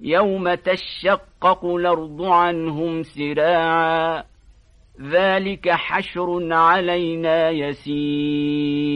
يوم تشقق الأرض عنهم سراعا ذلك حشر علينا يسير